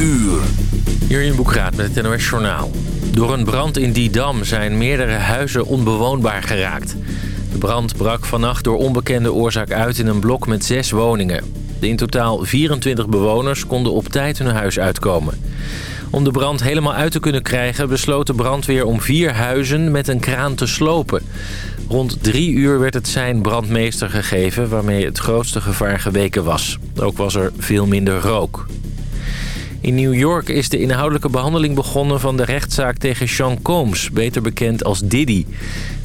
uur. Jurjen Boekraat met het NOS Journaal. Door een brand in Didam zijn meerdere huizen onbewoonbaar geraakt. De brand brak vannacht door onbekende oorzaak uit in een blok met zes woningen. De in totaal 24 bewoners konden op tijd hun huis uitkomen. Om de brand helemaal uit te kunnen krijgen besloot de brandweer om vier huizen met een kraan te slopen. Rond drie uur werd het zijn brandmeester gegeven waarmee het grootste gevaar geweken was. Ook was er veel minder rook. In New York is de inhoudelijke behandeling begonnen van de rechtszaak tegen Sean Combs, beter bekend als Diddy.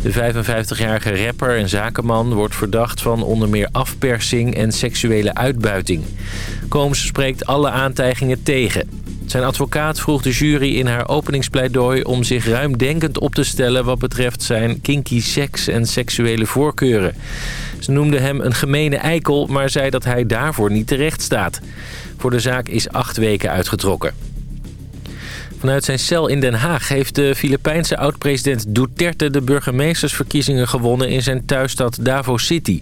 De 55-jarige rapper en zakenman wordt verdacht van onder meer afpersing en seksuele uitbuiting. Combs spreekt alle aantijgingen tegen. Zijn advocaat vroeg de jury in haar openingspleidooi om zich ruimdenkend op te stellen wat betreft zijn kinky seks en seksuele voorkeuren. Ze noemde hem een gemene eikel, maar zei dat hij daarvoor niet terecht staat. Voor de zaak is acht weken uitgetrokken. Vanuit zijn cel in Den Haag heeft de Filipijnse oud-president Duterte de burgemeestersverkiezingen gewonnen in zijn thuisstad Davao City.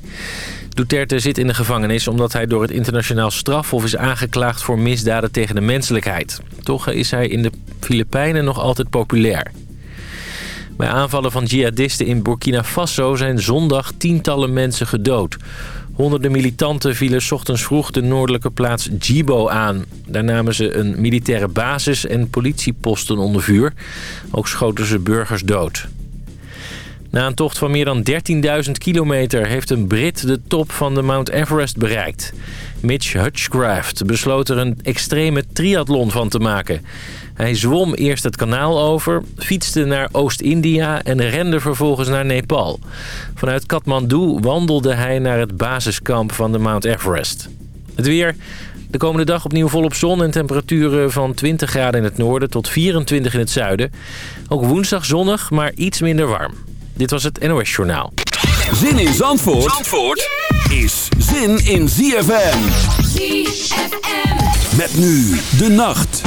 Duterte zit in de gevangenis omdat hij door het internationaal strafhof is aangeklaagd voor misdaden tegen de menselijkheid. Toch is hij in de Filipijnen nog altijd populair. Bij aanvallen van jihadisten in Burkina Faso zijn zondag tientallen mensen gedood. Honderden militanten vielen ochtends vroeg de noordelijke plaats Djibo aan. Daar namen ze een militaire basis en politieposten onder vuur. Ook schoten ze burgers dood. Na een tocht van meer dan 13.000 kilometer heeft een Brit de top van de Mount Everest bereikt. Mitch Hutchcraft besloot er een extreme triathlon van te maken. Hij zwom eerst het kanaal over, fietste naar Oost-India en rende vervolgens naar Nepal. Vanuit Kathmandu wandelde hij naar het basiskamp van de Mount Everest. Het weer... De komende dag opnieuw volop zon en temperaturen van 20 graden in het noorden tot 24 in het zuiden. Ook woensdag zonnig, maar iets minder warm. Dit was het NOS Journaal. Zin in Zandvoort, Zandvoort is zin in ZFM. ZFM. Met nu de nacht.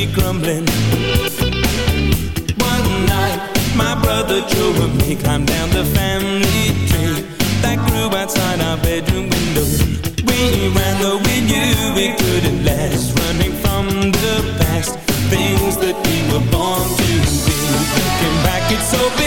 be grumbling. One night my brother Joe and me climbed down the family tree That grew outside our bedroom window. We ran though we knew it couldn't last Running from the past Things that we were born to be Looking back it's so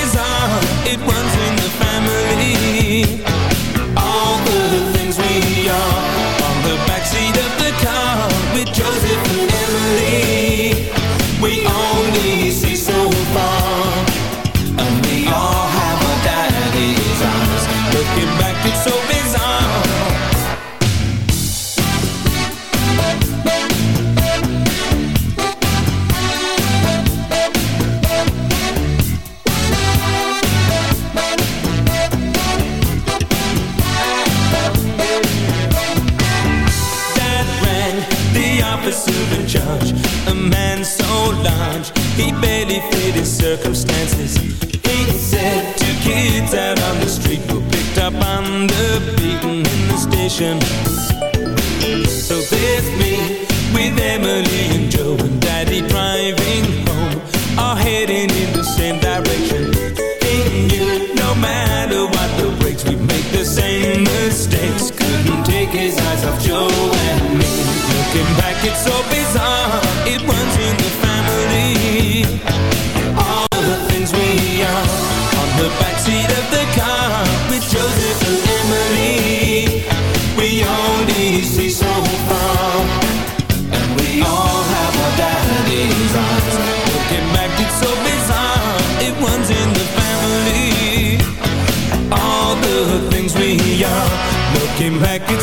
Back. it's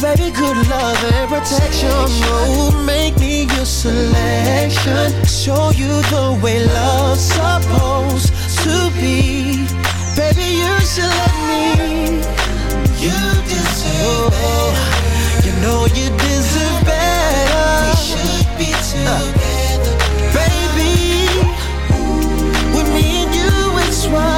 Baby, good love and protection. Oh, make me your selection. Show you the way love's supposed to be. Baby, you should let me. You deserve oh. You know you deserve better. We should be together, baby. Me and you, it's whatever,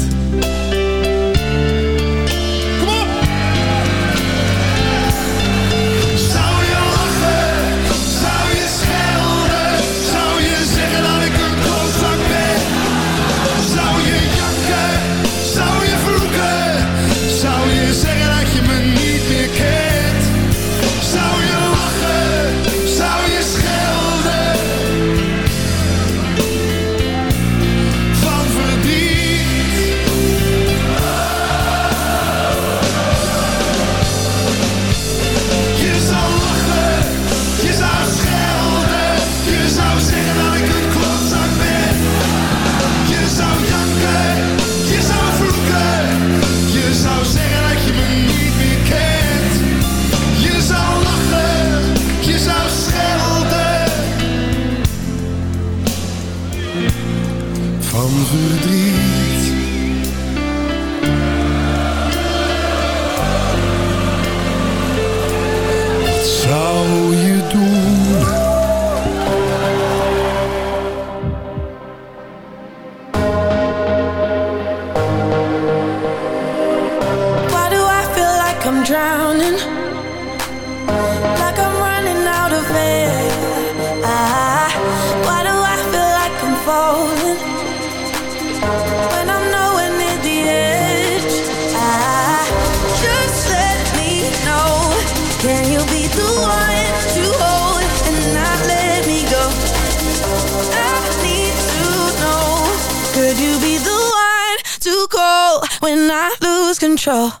control.